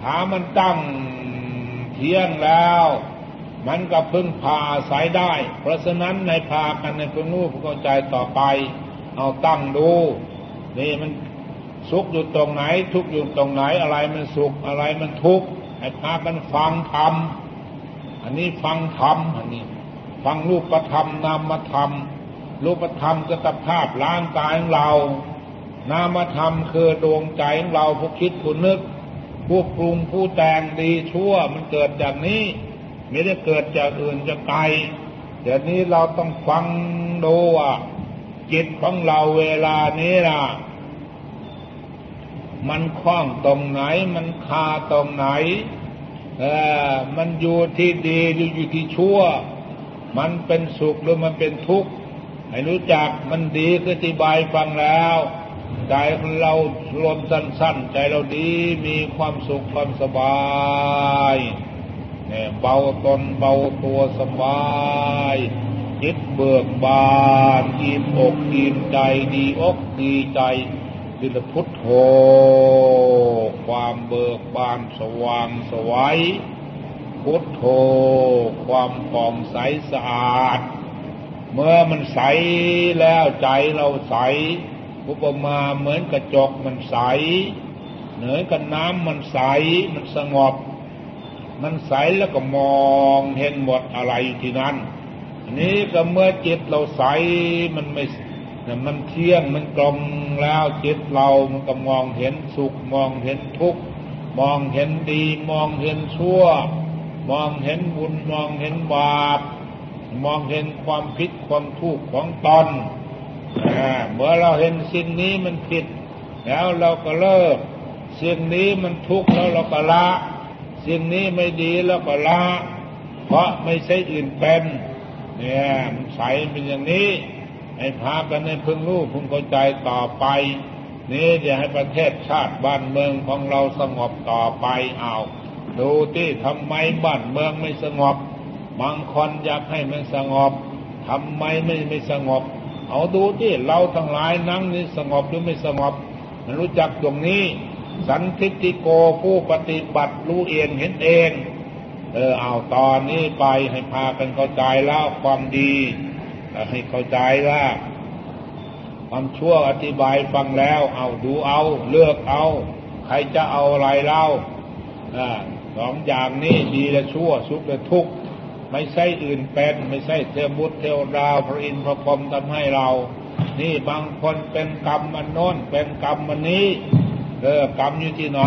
หามันตั้งเที่ยงแล้ว มันก็พึ่งพาอาศัยได้ เพราะฉะนั้นในพากันในพึงรู้เข้าใจต่อไป เอาตั้งดู นี่มันสุขอยู่ตรงไหน ทุกข์อยู่ตรงไหนอะไรมันสุขอะไรมันทุกข์ให้พากันฟังธรรมอันนี้ฟังธรรมอันนี้ ฟังรูปธรรมนามธรรมรูปธรรมก็สภาพร่างกายของเรา นามธรรมคือดวงใจของเราผู้คิดผู้นึกผู้ปรุงผู้แต่งดีชั่วมันเกิดจากนี้ ไม่ได้เกิดจากอื่นจากไกลเดี๋ยวนี้เราต้องฟังดูว่าจิตของเราเวลานี้ล่ะ มันคล้องตรงไหน มันคาตรงไหน เออมันอยู่ที่ดีหรืออยู่ที่ชั่ว มันเป็นสุขหรือมันเป็นทุกข์ให้รู้จักมันดีก็อธิบายฟังแล้ว ใจของเราลมสั้นๆ ใจเราดีมีความสุขความสบาย เนี่ยเบาตนเบาตัวสบายจิตเบิกบานอิ่มอกอิ่มใจดีอกดีใจดิลพุทโธความเบิกบานสว่างสวัยพุทโธความผ่องใสสะอาด เมื่อมันใสแล้วใจเราใสอุปมาเหมือนกระจกมันใส เหนือกับน้ำมันใสมันสงบ มันใสแล้วก็มองเห็นหมดอะไรที่นั่นอันนี้ก็เมื่อจิตเราใสมันไม่มันเที่ยงมันกลมแล้วจิตเรามันก็มองเห็นสุขมองเห็นทุกข์มองเห็นดี มองเห็นชั่ว มองเห็นบุญมองเห็นบาป มองเห็นความผิดความทุกข์ของตนเมื่อเราเห็นสิ่งนี้มันผิด แล้วเราก็เลิกสิ่งนี้มันทุกข์แล้วเราก็ละ สิ่งนี้ไม่ดีแล้วก็ละ เพราะไม่ใช่อื่นเป็น เนี่ยมันใสเป็นอย่างนี้ให้พากันในพึงรู้พึงเข้าใจต่อไป นี่จะให้ประเทศชาติบ้านเมืองของเราสงบต่อไปเอาดูที่ทำไมบ้านเมืองไม่สงบบางคนอยากให้มันสงบทำไมไม่ไม่สงบ เอาดูที่เราทั้งหลายนั่งนี่สงบหรือไม่สงบมันรู้จักตรงนี้ สันทิติโกผู้ปฏิบัติรู้เองเห็นเอง เออเอาตอนนี้ไปให้พากันเข้าใจแล้วความดีให้เข้าใจว่าความชั่วอธิบายฟังแล้ว เอาดูเอาเลือกเอา ใครจะเอาอะไรเล่าสองอย่างนี้ดีและชั่วสุขและทุกข์ไม่ใช่อื่นเป็น ไม่ใช่เทวบุตรเทวดาวพระอินทร์พระพรหมทำให้เรา นี่บางคนเป็นกรรมมันโน้นเป็นกรรมมันนี้ เออกรรมอยู่ที่ไหน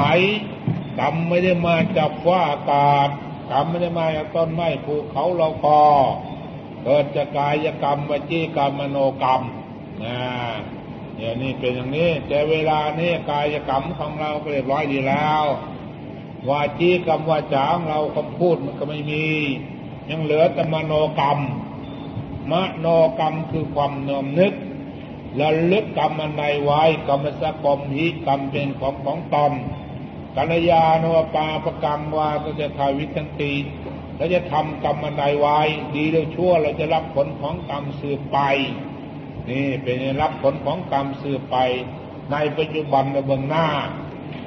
กรรมไม่ได้มาจากฟ้าอากาศกรรมไม่ได้มาจากต้นไม้ภูเขาเรากอเกิดจากกายกรรมวจีกรรมมโนกรรมนะเนี่ยนี่เป็นอย่างนี้ แต่เวลานี้กายกรรมของเราก็เรียบร้อยดีแล้ววาจีกรรมวาจาของเราคำพูดมันก็ไม่มี ยังเหลือแต่มโนกรรมมโนกรรมคือความนอมนึก และลึกกรรมอันใดไว้กรรมสกรมหิกรรมเป็นของของตนกัลยาโนปาประกรรมวาก็จะทาวิตันตีเราจะทำกรรมอันใดไว้ ดีหรือชั่วเราจะรับผลของกรรมสืบไป นี่เป็นรับผลของกรรมสืบไป ในปัจจุบันในเบื้องหน้า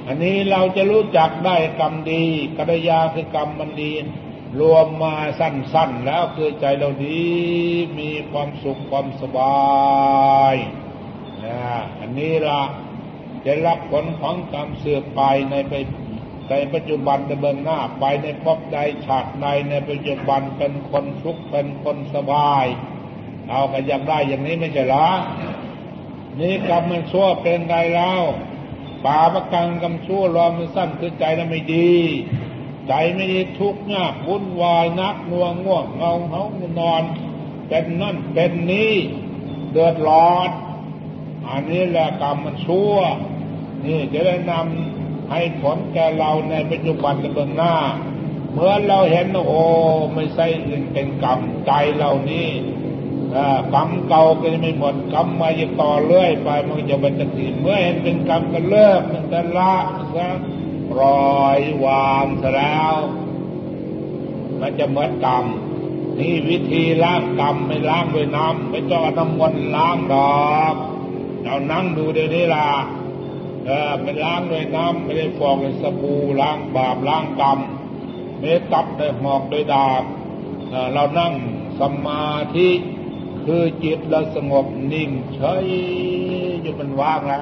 อันนี้เราจะรู้จักได้กรรมดีกัลยาคือกรรมมันดี รวมมาสั้นๆแล้วคือใจเราดีมีความสุขความสบายนะอันนี้ละจะรับผลของกรรมเสื่อไปในไปในปัจจุบันในเบื้องหน้าไปในพบใดฉากใดในปัจจุบันเป็นคนทุกข์เป็นคนสบาย เอากันยังได้อย่างนี้ไม่ใช่หรอนี่กรรมมันชั่วเป็นไงแล้วป่าประกังกรรมชั่วรอมันสั้นคือใจนั้นไม่ดี ใจไม่ดีทุกข์ยากวุ่นวายนักนวงง่วงเงาเขานอน เป็นนั่นเป็นนี้เดือดร้อนอันนี้แหละกรรมมันชั่ว นี่จะได้นำให้ผลแก่เราในปัจจุบันในเบื้องหน้า เมื่อเราเห็นโอ้ไม่ใช่อื่นเป็นกรรมใจเรานี่กรรมเก่าก็จะไม่หมดกรรมมาจะต่อเรื่อยไปมันจะเป็นตัทีเมื่อเห็นเป็นกรรมก็เลิกมันจะละซะ ปล่อยวางซะแล้ว มันจะเหมือนกรรม นี่วิธีล้างกรรมไม่ล้างด้วยน้ำไม่ต้องน้ำมนต์ล้างดอกเรานั่งดูเดี๋ยวนี้ล่ะเออไม่ล้างด้วยน้ำไม่ได้ฟอกด้วยสบู่ล้างบาปล้างกรรมไม่ได้ตับด้วยหอกด้วยดาบเรานั่งสมาธิคือจิตเราสงบนิ่งเฉยอยู่มันว่างแล้ว